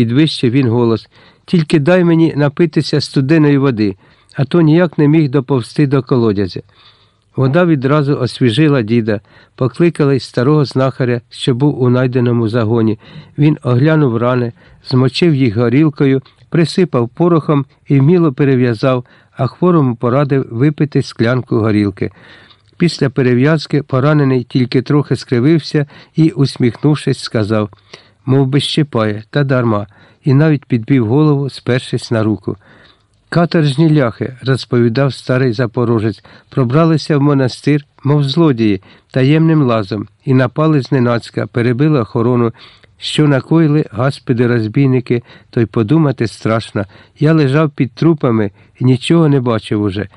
підвищив він голос. Тільки дай мені напитися студеної води, а то ніяк не міг доповзти до колодязя. Вода відразу освіжила діда, покликали й старого знахаря, що був у найденому загоні. Він оглянув рани, змочив їх горілкою, присипав порохом і вміло перев'язав, а хворому порадив випити склянку горілки. Після перев'язки поранений тільки трохи скривився і, усміхнувшись, сказав мов би щипає, та дарма, і навіть підбив голову, спершись на руку. Каторжні ляхи, розповідав старий запорожець, пробралися в монастир, мов злодії, таємним лазом, і напали зненацька, перебили охорону, що накоїли гаспіди розбійники, то й подумати страшно. Я лежав під трупами і нічого не бачив уже.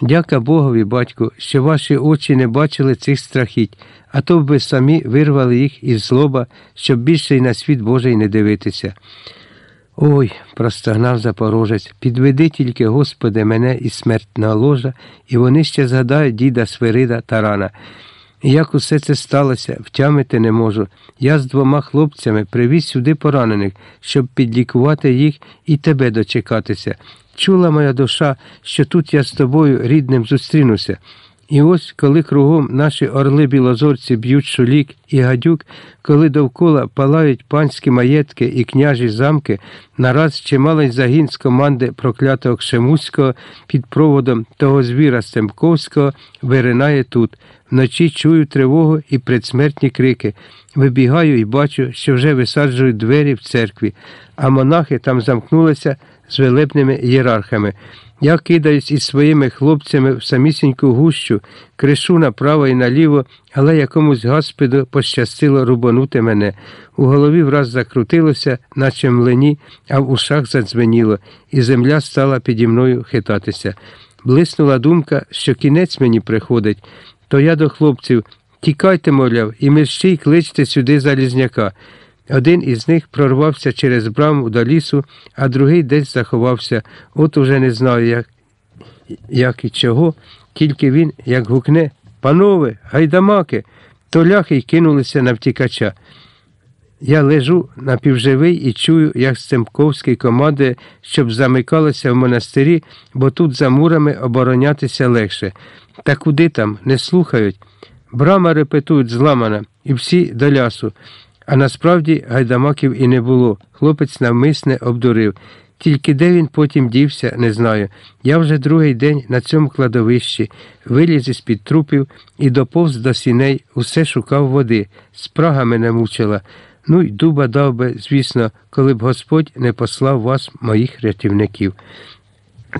Дяка Богові, батьку, що ваші очі не бачили цих страхіть, а то б ви самі вирвали їх із злоба, щоб більше й на світ Божий не дивитися. Ой, простогнав запорожець, підведи тільки, Господи, мене і смертна ложа, і вони ще згадають діда Свирида Тарана. Як усе це сталося, втямити не можу. Я з двома хлопцями привіз сюди поранених, щоб підлікувати їх і тебе дочекатися. Чула моя душа, що тут я з тобою рідним зустрінуся. І ось, коли кругом наші орли білозорці б'ють шулік і гадюк, коли довкола палають панські маєтки і княжі замки, нараз чималий загін з команди проклятого Кшемуського під проводом того звіра Стемковського виринає тут. Вночі чую тривогу і предсмертні крики. Вибігаю і бачу, що вже висаджують двері в церкві, а монахи там замкнулися з велебними ієрархами. Я кидаюсь із своїми хлопцями в самісіньку гущу, кришу направо і наліво, але якомусь гаспіду пощастило рубанути мене. У голові враз закрутилося, наче млені, а в ушах задзвеніло, і земля стала піді мною хитатися. Блиснула думка, що кінець мені приходить, то я до хлопців тікайте, мовляв, і мерщій кличте сюди Залізняка. Один із них прорвався через браму до лісу, а другий десь заховався. От уже не знаю, як, як і чого, тільки він, як гукне Панове, гайдамаки, то ляхи й кинулися на втікача. Я лежу напівживий і чую, як Стемковський командує, щоб замикалося в монастирі, бо тут за мурами оборонятися легше. Та куди там, не слухають. Брама репетують зламана, і всі до лясу. А насправді гайдамаків і не було. Хлопець навмисне обдурив. Тільки де він потім дівся, не знаю. Я вже другий день на цьому кладовищі виліз із під трупів і доповз до сіней, усе шукав води, спрага мене мучила. Ну й дуба дав би, звісно, коли б Господь не послав вас, моїх рятівників.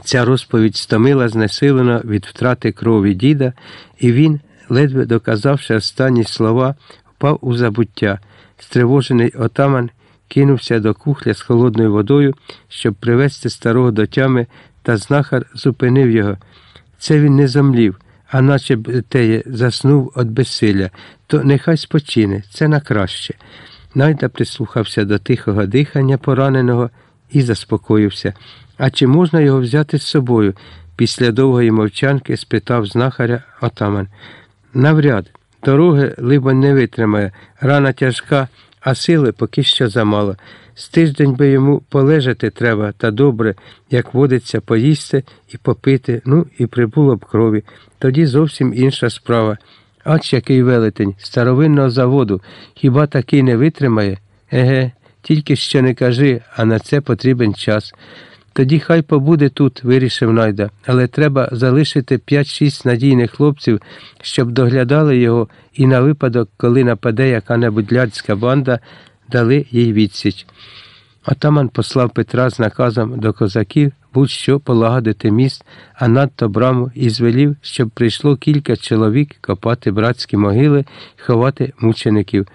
Ця розповідь стомила знесилено від втрати крові діда, і він, ледве доказавши останні слова, впав у забуття. Стривожений отаман кинувся до кухля з холодною водою, щоб привезти старого до тями, та знахар зупинив його. Це він не зомлів, а наче б теє заснув від безсилля, то нехай спочине, це на краще. Найда прислухався до тихого дихання пораненого і заспокоївся. А чи можна його взяти з собою? Після довгої мовчанки спитав знахаря отаман. Навряд, дороги, либо не витримає, рана тяжка, а сили поки що замало. З тиждень би йому полежати треба, та добре, як водиться, поїсти і попити, ну і прибуло б крові. Тоді зовсім інша справа. Ач який велетень, старовинного заводу, хіба такий не витримає? Еге, тільки що не кажи, а на це потрібен час. Тоді хай побуде тут, вирішив найда, але треба залишити 5-6 надійних хлопців, щоб доглядали його і на випадок, коли нападе яка-небудь лядська банда, дали їй відсіч. Отаман послав Петра з наказом до козаків будь-що полагодити міст, а надто браму і звелів, щоб прийшло кілька чоловік копати братські могили ховати мучеників.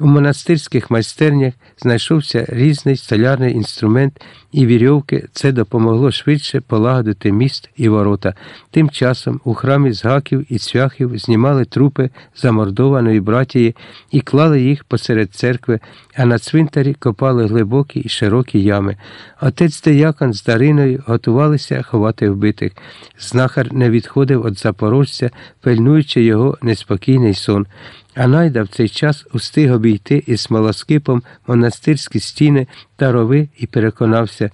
У монастирських майстернях знайшовся різний столярний інструмент і вірьовки. Це допомогло швидше полагодити міст і ворота. Тим часом у храмі з гаків і цвяхів знімали трупи замордованої братії і клали їх посеред церкви, а на цвинтарі копали глибокі і широкі ями. Отець Деякон з Дариною готувалися ховати вбитих. Знахар не відходив від запорожця, пильнуючи його неспокійний сон. А найда в цей час устиг обійти із смолоскипом монастирські стіни та рови і переконався,